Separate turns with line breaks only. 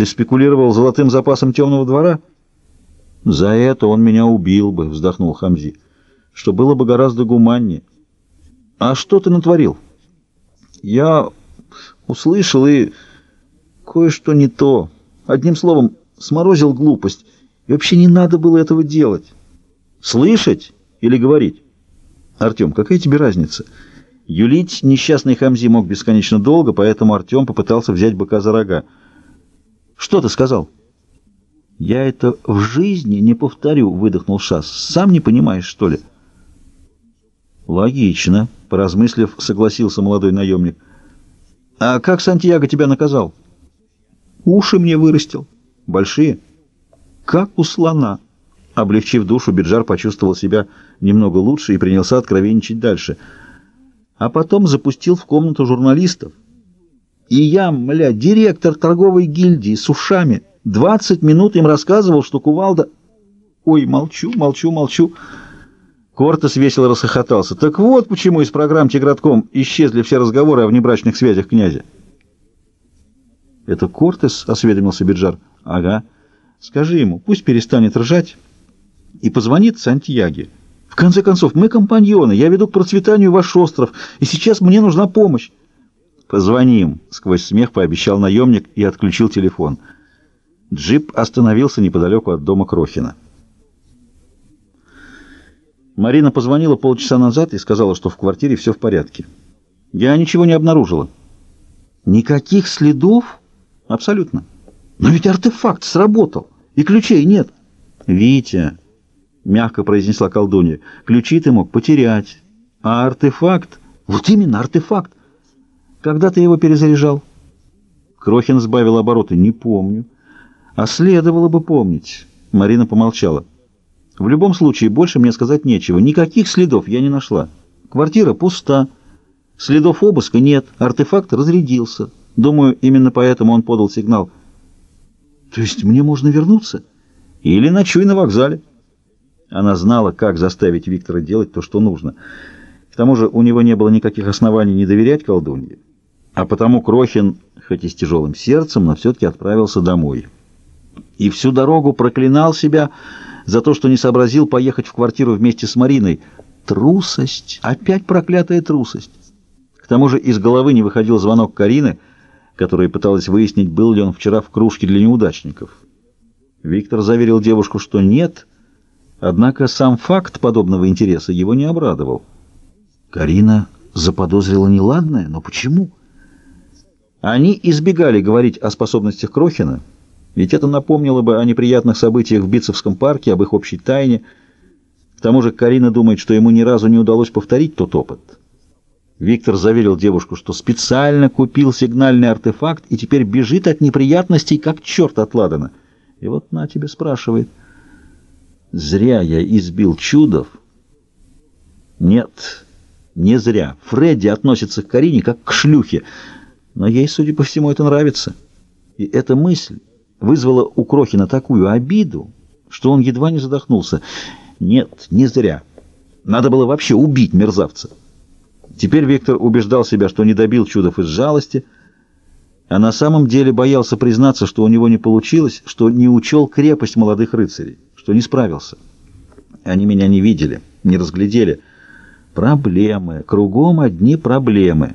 Ты спекулировал золотым запасом темного двора? За это он меня убил бы, вздохнул Хамзи, что было бы гораздо гуманнее. А что ты натворил? Я услышал и кое-что не то. Одним словом, сморозил глупость. И вообще не надо было этого делать. Слышать или говорить? Артем, какая тебе разница? Юлить несчастный Хамзи мог бесконечно долго, поэтому Артем попытался взять быка за рога. Что ты сказал? Я это в жизни не повторю, выдохнул Шас. Сам не понимаешь, что ли? Логично, поразмыслив, согласился молодой наемник. А как Сантьяго тебя наказал? Уши мне вырастил. Большие? Как у слона. Облегчив душу, Биджар почувствовал себя немного лучше и принялся откровенничать дальше. А потом запустил в комнату журналистов. И я, мля, директор торговой гильдии с ушами, 20 минут им рассказывал, что кувалда... Ой, молчу, молчу, молчу. Кортес весело расхохотался. Так вот почему из программ Тигратком исчезли все разговоры о внебрачных связях князя. «Это Кортес?» — осведомился Биджар. «Ага. Скажи ему, пусть перестанет ржать и позвонит Сантьяге. В конце концов, мы компаньоны, я веду к процветанию ваш остров, и сейчас мне нужна помощь». «Позвоним», — сквозь смех пообещал наемник и отключил телефон. Джип остановился неподалеку от дома Крохина. Марина позвонила полчаса назад и сказала, что в квартире все в порядке. Я ничего не обнаружила. Никаких следов? Абсолютно. Но ведь артефакт сработал, и ключей нет. Витя, мягко произнесла колдунья, ключи ты мог потерять. А артефакт? Вот именно артефакт. Когда ты его перезаряжал? Крохин сбавил обороты. Не помню. А следовало бы помнить. Марина помолчала. В любом случае, больше мне сказать нечего. Никаких следов я не нашла. Квартира пуста. Следов обыска нет. Артефакт разрядился. Думаю, именно поэтому он подал сигнал. То есть мне можно вернуться? Или ночуй на вокзале. Она знала, как заставить Виктора делать то, что нужно. К тому же у него не было никаких оснований не доверять колдунье. А потому Крохин, хоть и с тяжелым сердцем, но все-таки отправился домой. И всю дорогу проклинал себя за то, что не сообразил поехать в квартиру вместе с Мариной. Трусость! Опять проклятая трусость! К тому же из головы не выходил звонок Карины, которая пыталась выяснить, был ли он вчера в кружке для неудачников. Виктор заверил девушку, что нет, однако сам факт подобного интереса его не обрадовал. Карина заподозрила неладное, но почему? Они избегали говорить о способностях Крохина, ведь это напомнило бы о неприятных событиях в Битцевском парке, об их общей тайне. К тому же Карина думает, что ему ни разу не удалось повторить тот опыт. Виктор заверил девушку, что специально купил сигнальный артефакт и теперь бежит от неприятностей, как черт от Ладана. И вот на тебе спрашивает. Зря я избил чудов. Нет, не зря. Фредди относится к Карине как к шлюхе. Но ей, судя по всему, это нравится. И эта мысль вызвала у Крохина такую обиду, что он едва не задохнулся. Нет, не зря. Надо было вообще убить мерзавца. Теперь Виктор убеждал себя, что не добил чудов из жалости, а на самом деле боялся признаться, что у него не получилось, что не учел крепость молодых рыцарей, что не справился. Они меня не видели, не разглядели. Проблемы, кругом одни проблемы.